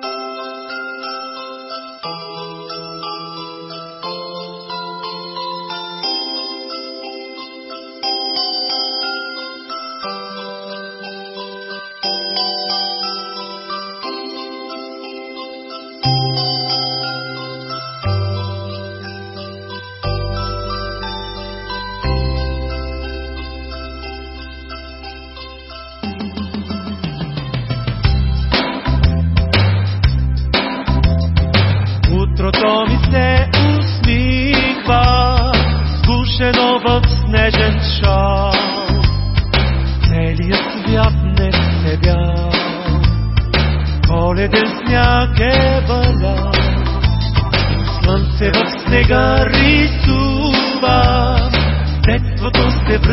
Thank you. Утрото ми се усмихва, сгушено в снежен шал. Целият свят не се бял, коледен сняг е валял. Слънце в снега рисува, детството се връщам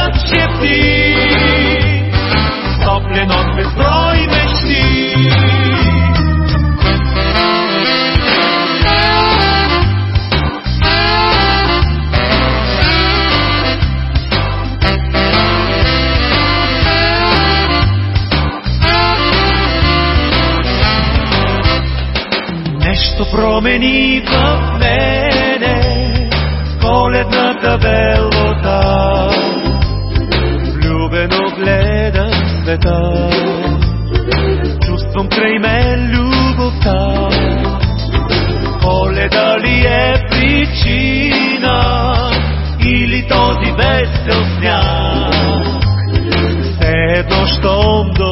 светът шепти, топлен от безброй мечти. Нещо промени в мене коледната белота. Причина или този весел сняг? Все едно, щом до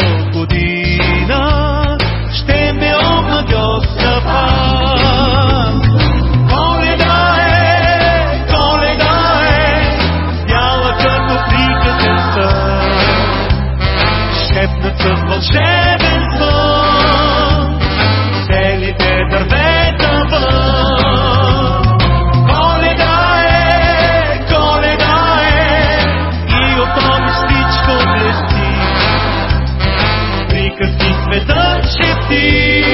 Светът шепти,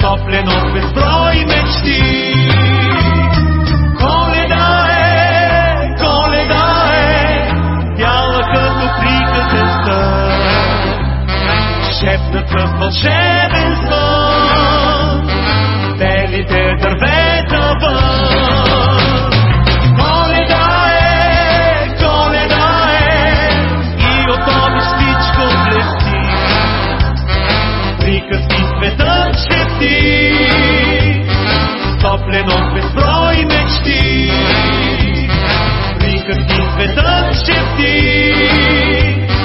топлен от безброй мечти. Коледа е, коледа е, бяла като приказен сън. Шепнат с вълшебен звън, белите дървета брой мечты, прикатив ветром щепки.